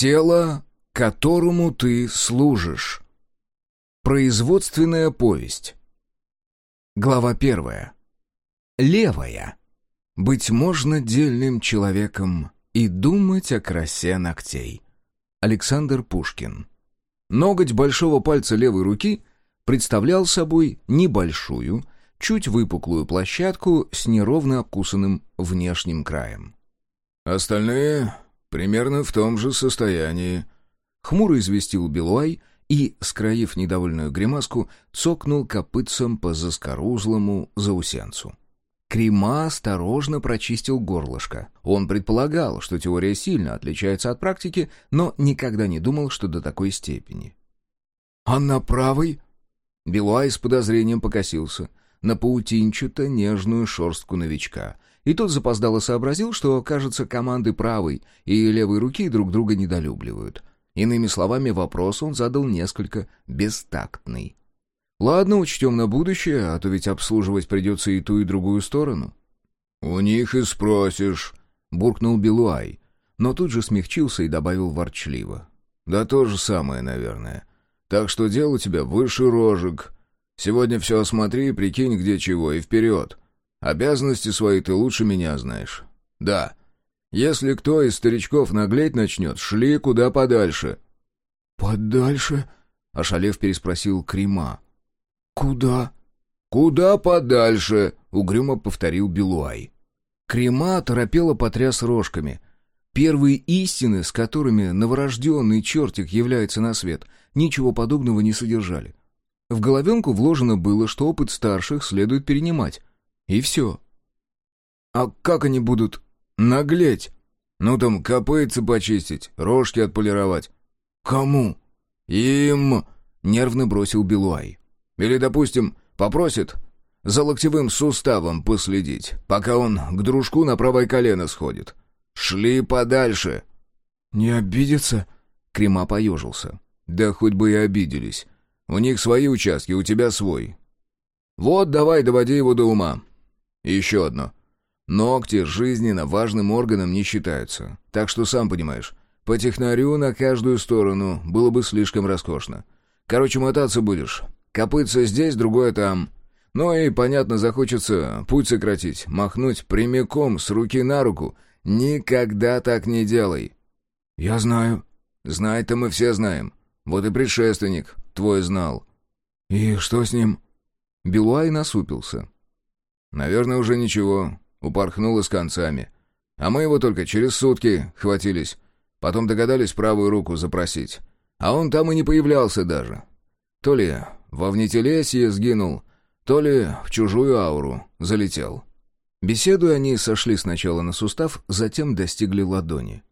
Тело, которому ты служишь. Производственная повесть. Глава первая. Левая. Быть можно дельным человеком и думать о красе ногтей. Александр Пушкин. Ноготь большого пальца левой руки представлял собой небольшую, чуть выпуклую площадку с неровно обкусанным внешним краем. «Остальные примерно в том же состоянии», — хмуро известил Белуай и, скроив недовольную гримаску, цокнул копытцем по заскорузлому заусенцу. Крема осторожно прочистил горлышко. Он предполагал, что теория сильно отличается от практики, но никогда не думал, что до такой степени. «А на правой?» Белуай с подозрением покосился на паутинчато-нежную шорстку новичка. И тот запоздало сообразил, что, кажется, команды правой и левой руки друг друга недолюбливают. Иными словами, вопрос он задал несколько бестактный. Ладно, учтем на будущее, а то ведь обслуживать придется и ту, и другую сторону. «У них и спросишь», — буркнул Белуай, но тут же смягчился и добавил ворчливо. «Да то же самое, наверное. Так что дело у тебя выше рожек. Сегодня все осмотри, прикинь, где чего, и вперед. Обязанности свои ты лучше меня знаешь. Да, если кто из старичков наглеть начнет, шли куда подальше». «Подальше?» — ошалев переспросил Крима. «Куда?» «Куда подальше?» — угрюмо повторил Белуай. Крема торопело потряс рожками. Первые истины, с которыми новорожденный чертик является на свет, ничего подобного не содержали. В головенку вложено было, что опыт старших следует перенимать. И все. «А как они будут наглеть? Ну там копытцы почистить, рожки отполировать». «Кому?» «Им!» — нервно бросил Белуай. Или, допустим, попросит за локтевым суставом последить, пока он к дружку на правое колено сходит. Шли подальше. «Не обидится?» — Крема поежился. «Да хоть бы и обиделись. У них свои участки, у тебя свой. Вот давай доводи его до ума. И еще одно. Ногти жизненно важным органом не считаются. Так что, сам понимаешь, по технарю на каждую сторону было бы слишком роскошно. Короче, мотаться будешь. Копытце здесь, другое там. Ну и, понятно, захочется путь сократить, махнуть прямиком с руки на руку. Никогда так не делай. Я знаю. Знать-то мы все знаем. Вот и предшественник твой знал. И что с ним? Белуай насупился. Наверное, уже ничего. Упорхнуло с концами. А мы его только через сутки хватились. Потом догадались правую руку запросить. А он там и не появлялся даже. То ли во внетелесье сгинул, то ли в чужую ауру залетел. Беседуя, они сошли сначала на сустав, затем достигли ладони.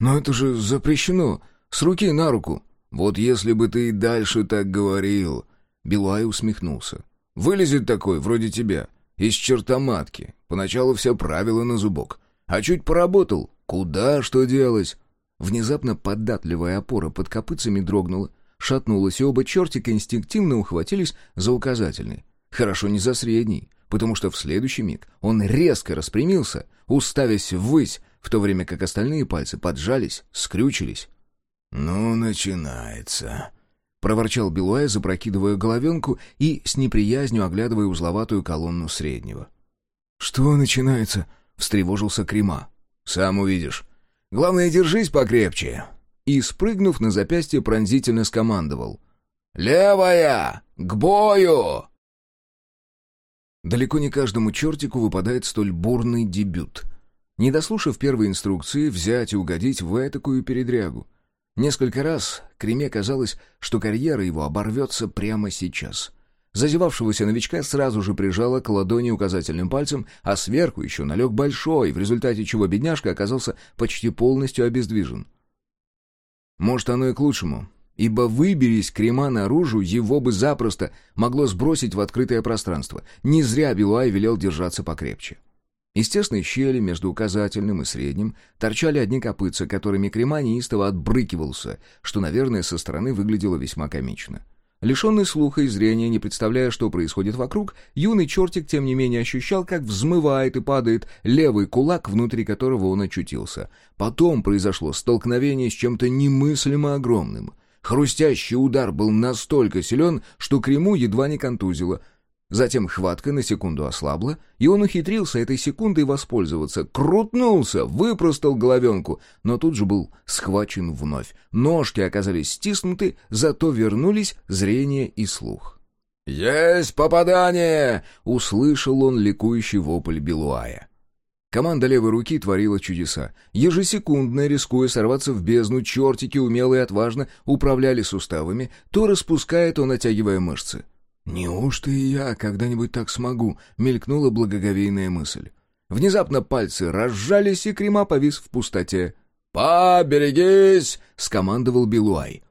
«Но это же запрещено! С руки на руку!» «Вот если бы ты и дальше так говорил...» Билуай усмехнулся. «Вылезет такой, вроде тебя, из чертоматки. Поначалу все правила на зубок. А чуть поработал, куда что делать?» Внезапно податливая опора под копытцами дрогнула, шатнулась, и оба чертика инстинктивно ухватились за указательный. Хорошо не за средний, потому что в следующий миг он резко распрямился, уставясь ввысь, в то время как остальные пальцы поджались, скрючились. «Ну, начинается», — проворчал Белуэ, запрокидывая головенку и с неприязнью оглядывая узловатую колонну среднего. «Что начинается?» — встревожился Крема. «Сам увидишь. Главное, держись покрепче и, спрыгнув на запястье, пронзительно скомандовал. «Левая! К бою!» Далеко не каждому чертику выпадает столь бурный дебют. Не дослушав первой инструкции, взять и угодить в этакую передрягу. Несколько раз Креме казалось, что карьера его оборвется прямо сейчас. Зазевавшегося новичка сразу же прижало к ладони указательным пальцем, а сверху еще налег большой, в результате чего бедняжка оказался почти полностью обездвижен. Может, оно и к лучшему, ибо выберись крема наружу, его бы запросто могло сбросить в открытое пространство. Не зря Билуай велел держаться покрепче. Из тесной щели между указательным и средним торчали одни копытца, которыми крема неистово отбрыкивался, что, наверное, со стороны выглядело весьма комично. Лишенный слуха и зрения, не представляя, что происходит вокруг, юный чертик, тем не менее, ощущал, как взмывает и падает левый кулак, внутри которого он очутился. Потом произошло столкновение с чем-то немыслимо огромным. Хрустящий удар был настолько силен, что Крему едва не контузило — Затем хватка на секунду ослабла, и он ухитрился этой секундой воспользоваться. Крутнулся, выпростал головенку, но тут же был схвачен вновь. Ножки оказались стиснуты, зато вернулись зрение и слух. «Есть попадание!» — услышал он ликующий вопль Белуая. Команда левой руки творила чудеса. Ежесекундно, рискуя сорваться в бездну, чертики умело и отважно управляли суставами, то распуская, то натягивая мышцы. «Неужто и я когда-нибудь так смогу?» — мелькнула благоговейная мысль. Внезапно пальцы разжались, и крема повис в пустоте. «Поберегись!» — скомандовал Белуай.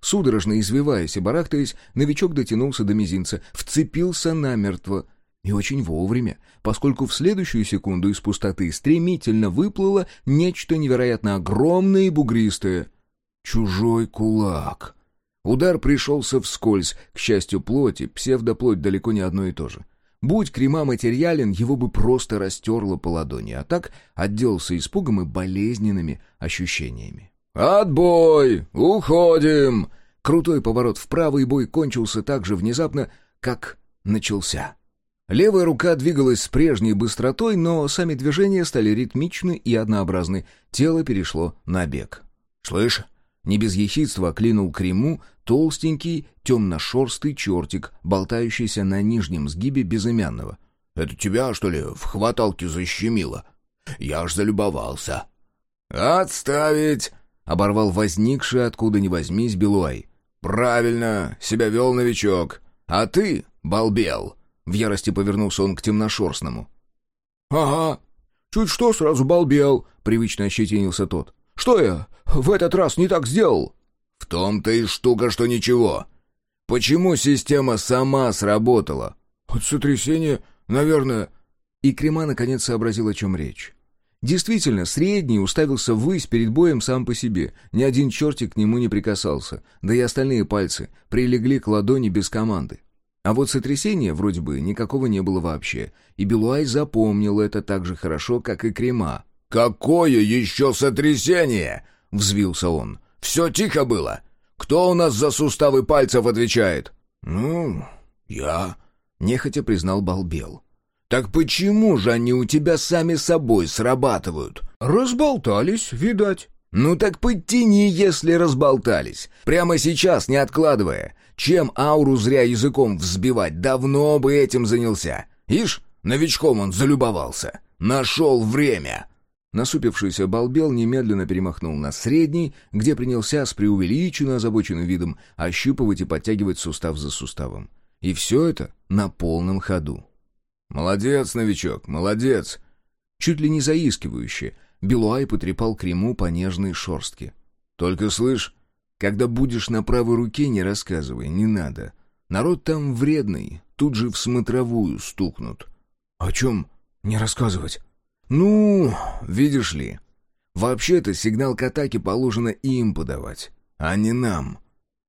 Судорожно извиваясь и барахтаясь, новичок дотянулся до мизинца, вцепился намертво. И очень вовремя, поскольку в следующую секунду из пустоты стремительно выплыло нечто невероятно огромное и бугристое. Чужой кулак. Удар пришелся вскользь, к счастью, плоти, псевдоплоть далеко не одно и то же. Будь крема материален, его бы просто растерло по ладони, а так отделался испугом и болезненными ощущениями. «Отбой! Уходим!» Крутой поворот вправо, и бой кончился так же внезапно, как начался. Левая рука двигалась с прежней быстротой, но сами движения стали ритмичны и однообразны. Тело перешло на бег. «Слышь, не без ехидства клинул Крему толстенький, темно-шерстый чертик, болтающийся на нижнем сгибе безымянного. «Это тебя, что ли, в хваталке защемило? Я аж залюбовался». «Отставить!» — оборвал возникший откуда ни возьмись Белуай. «Правильно, себя вел новичок. А ты, балбел!» В ярости повернулся он к темношерстному. «Ага, чуть что сразу балбел!» — привычно ощетинился тот. «Что я в этот раз не так сделал?» «В том-то и штука, что ничего. Почему система сама сработала?» «От сотрясения, наверное...» И Крема наконец сообразил, о чем речь. Действительно, средний уставился ввысь перед боем сам по себе. Ни один чертик к нему не прикасался, да и остальные пальцы прилегли к ладони без команды. А вот сотрясения вроде бы никакого не было вообще, и Белуай запомнил это так же хорошо, как и Крема. «Какое еще сотрясение?» — взвился он. «Все тихо было. Кто у нас за суставы пальцев отвечает?» «Ну, я», — нехотя признал Балбел. «Так почему же они у тебя сами собой срабатывают?» «Разболтались, видать». «Ну так подтяни, если разболтались. Прямо сейчас, не откладывая. Чем ауру зря языком взбивать, давно бы этим занялся. Ишь, новичком он залюбовался. Нашел время». Насупившийся балбел немедленно перемахнул на средний, где принялся с преувеличенно озабоченным видом ощупывать и подтягивать сустав за суставом. И все это на полном ходу. «Молодец, новичок, молодец!» Чуть ли не заискивающе, Белуай потрепал крему по нежной шорстке. «Только слышь, когда будешь на правой руке, не рассказывай, не надо. Народ там вредный, тут же в смотровую стукнут». «О чем не рассказывать?» «Ну, видишь ли, вообще-то сигнал к атаке положено им подавать, а не нам».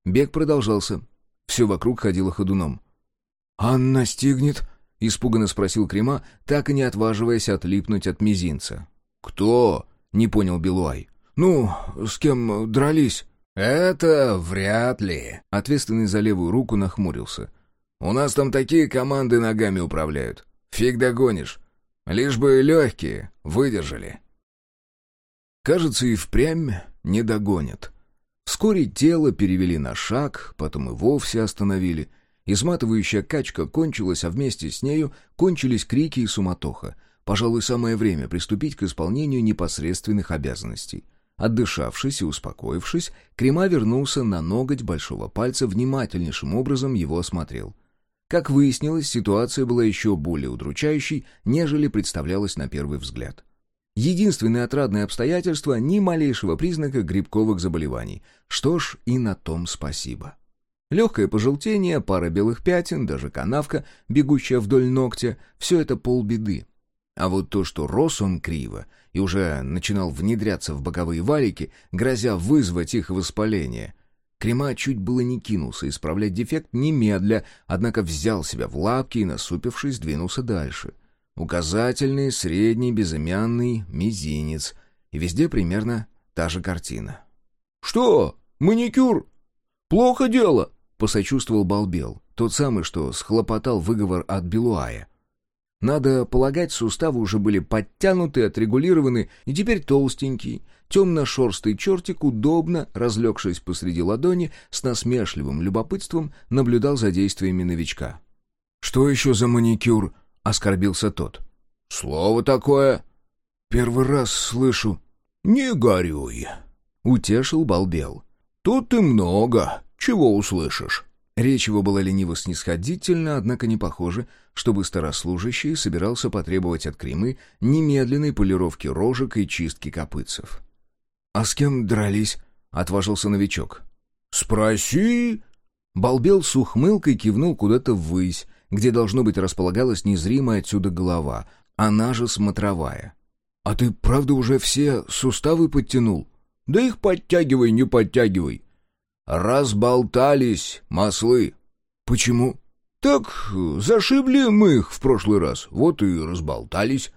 Бег продолжался. Все вокруг ходило ходуном. «Анна настигнет?» — испуганно спросил Крема, так и не отваживаясь отлипнуть от мизинца. «Кто?» — не понял Белуай. «Ну, с кем дрались?» «Это вряд ли», — ответственный за левую руку нахмурился. «У нас там такие команды ногами управляют. Фиг догонишь. Лишь бы легкие выдержали. Кажется, и впрямь не догонят. Вскоре тело перевели на шаг, потом и вовсе остановили. Изматывающая качка кончилась, а вместе с нею кончились крики и суматоха. Пожалуй, самое время приступить к исполнению непосредственных обязанностей. Отдышавшись и успокоившись, Крема вернулся на ноготь большого пальца, внимательнейшим образом его осмотрел — как выяснилось, ситуация была еще более удручающей, нежели представлялась на первый взгляд. Единственное отрадное обстоятельство — ни малейшего признака грибковых заболеваний. Что ж, и на том спасибо. Легкое пожелтение, пара белых пятен, даже канавка, бегущая вдоль ногтя — все это полбеды. А вот то, что рос он криво и уже начинал внедряться в боковые валики, грозя вызвать их воспаление — Крема чуть было не кинулся исправлять дефект немедля, однако взял себя в лапки и, насупившись, двинулся дальше. Указательный, средний, безымянный, мизинец. И везде примерно та же картина. «Что? Маникюр? Плохо дело?» — посочувствовал Балбел, тот самый, что схлопотал выговор от Белуая. Надо полагать, суставы уже были подтянуты, отрегулированы, и теперь толстенький, темно-шерстый чертик, удобно, разлегшись посреди ладони, с насмешливым любопытством наблюдал за действиями новичка. «Что еще за маникюр?» — оскорбился тот. «Слово такое!» «Первый раз слышу». «Не горюй!» — утешил Балбел. «Тут и много, чего услышишь». Речь его была лениво-снисходительна, однако не похоже, чтобы старослужащий собирался потребовать от Кремы немедленной полировки рожек и чистки копытцев. «А с кем дрались?» — отважился новичок. «Спроси!» Балбел с ухмылкой кивнул куда-то ввысь, где, должно быть, располагалась незримая отсюда голова, она же смотровая. «А ты, правда, уже все суставы подтянул?» «Да их подтягивай, не подтягивай. «Разболтались, маслы». «Почему?» «Так зашибли мы их в прошлый раз, вот и разболтались».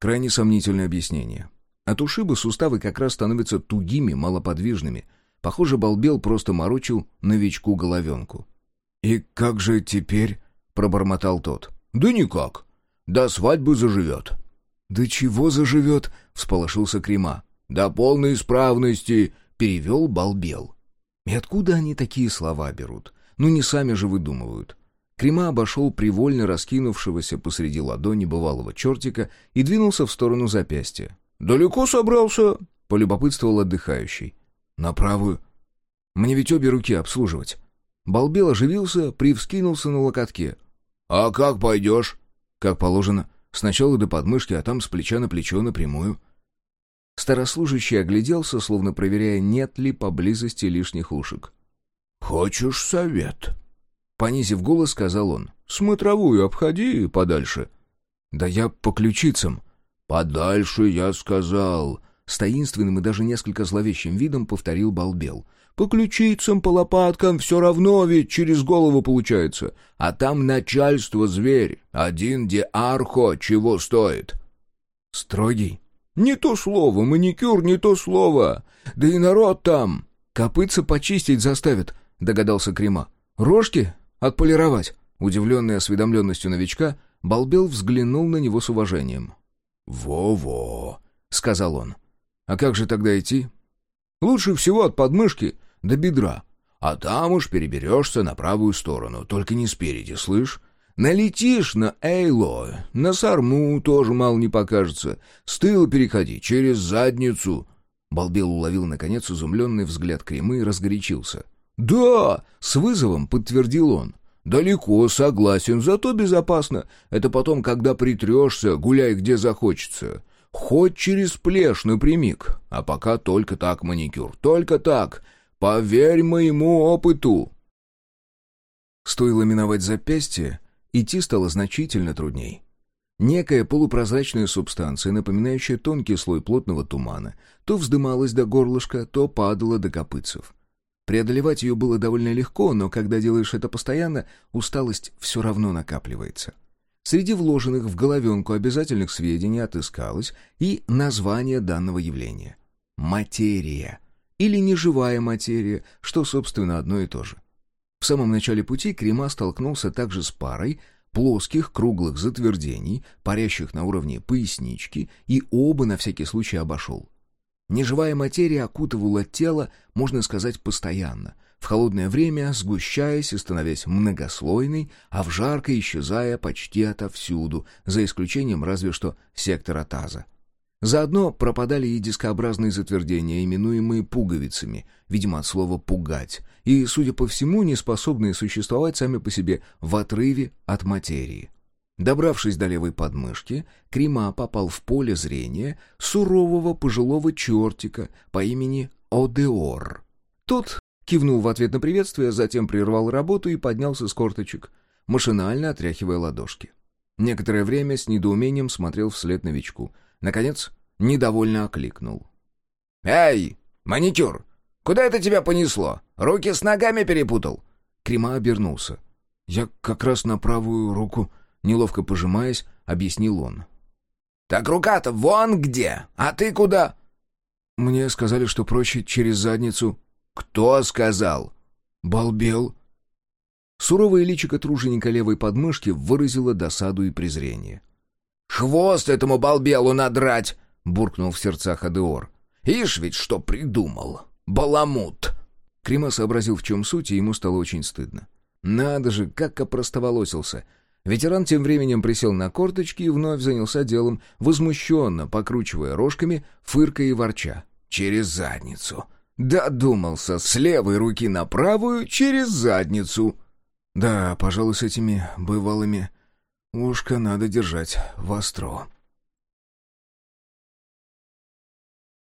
Крайне сомнительное объяснение. От ушиба суставы как раз становятся тугими, малоподвижными. Похоже, балбел просто морочил новичку головенку. «И как же теперь?» — пробормотал тот. «Да никак. До свадьбы заживет». «Да чего заживет?» — всполошился Крема. «До полной исправности», — перевел балбел. И откуда они такие слова берут? Ну не сами же выдумывают. Крема обошел привольно раскинувшегося посреди ладони бывалого чертика и двинулся в сторону запястья. «Далеко собрался?» — полюбопытствовал отдыхающий. «На правую. Мне ведь обе руки обслуживать». Балбел оживился, привскинулся на локотке. «А как пойдешь?» «Как положено. Сначала до подмышки, а там с плеча на плечо напрямую». Старослужащий огляделся, словно проверяя, нет ли поблизости лишних ушек. «Хочешь совет?» Понизив голос, сказал он. «Смотровую обходи подальше». «Да я по ключицам». «Подальше, я сказал». С таинственным и даже несколько зловещим видом повторил Балбел. «По ключицам, по лопаткам все равно ведь через голову получается. А там начальство зверь. Один диархо чего стоит». «Строгий?» «Не то слово, маникюр не то слово. Да и народ там...» «Копытца почистить заставят», — догадался Крема. «Рожки? Отполировать?» Удивленный осведомленностью новичка, Балбел взглянул на него с уважением. «Во-во», — сказал он. «А как же тогда идти?» «Лучше всего от подмышки до бедра, а там уж переберешься на правую сторону, только не спереди, слышь? Налетишь на Эйло, на Сарму тоже мало не покажется. С тыла переходи, через задницу». Балбел уловил, наконец, изумленный взгляд Кремы и разгорячился. «Да!» — с вызовом подтвердил он. «Далеко, согласен, зато безопасно. Это потом, когда притрешься, гуляй где захочется. Хоть через плешь напрямик. А пока только так маникюр, только так. Поверь моему опыту». Стоило миновать запястье, Идти стало значительно трудней. Некая полупрозрачная субстанция, напоминающая тонкий слой плотного тумана, то вздымалась до горлышка, то падала до копытцев. Преодолевать ее было довольно легко, но когда делаешь это постоянно, усталость все равно накапливается. Среди вложенных в головенку обязательных сведений отыскалось и название данного явления. Материя. Или неживая материя, что, собственно, одно и то же. В самом начале пути Крема столкнулся также с парой плоских круглых затвердений, парящих на уровне пояснички, и оба на всякий случай обошел. Неживая материя окутывала тело, можно сказать, постоянно, в холодное время сгущаясь и становясь многослойной, а в жаркое исчезая почти отовсюду, за исключением разве что сектора таза. Заодно пропадали и дискообразные затвердения, именуемые пуговицами, видимо, от слова «пугать», и, судя по всему, не способные существовать сами по себе в отрыве от материи. Добравшись до левой подмышки, Крима попал в поле зрения сурового пожилого чертика по имени Одеор. Тот кивнул в ответ на приветствие, затем прервал работу и поднялся с корточек, машинально отряхивая ладошки. Некоторое время с недоумением смотрел вслед новичку — Наконец, недовольно окликнул. «Эй, маникюр, куда это тебя понесло? Руки с ногами перепутал?» Крема обернулся. «Я как раз на правую руку», — неловко пожимаясь, объяснил он. «Так рука-то вон где, а ты куда?» «Мне сказали, что проще через задницу». «Кто сказал?» «Балбел». Суровое личико труженика левой подмышки выразило досаду и презрение. «Хвост этому балбелу надрать!» — буркнул в сердцах Адеор. «Ишь ведь что придумал! Баламут!» Крима сообразил, в чем суть, и ему стало очень стыдно. «Надо же, как опростоволосился!» Ветеран тем временем присел на корточки и вновь занялся делом, возмущенно покручивая рожками, фыркая и ворча. «Через задницу!» «Додумался, с левой руки на правую, через задницу!» «Да, пожалуй, с этими бывалыми ушко надо держать востро».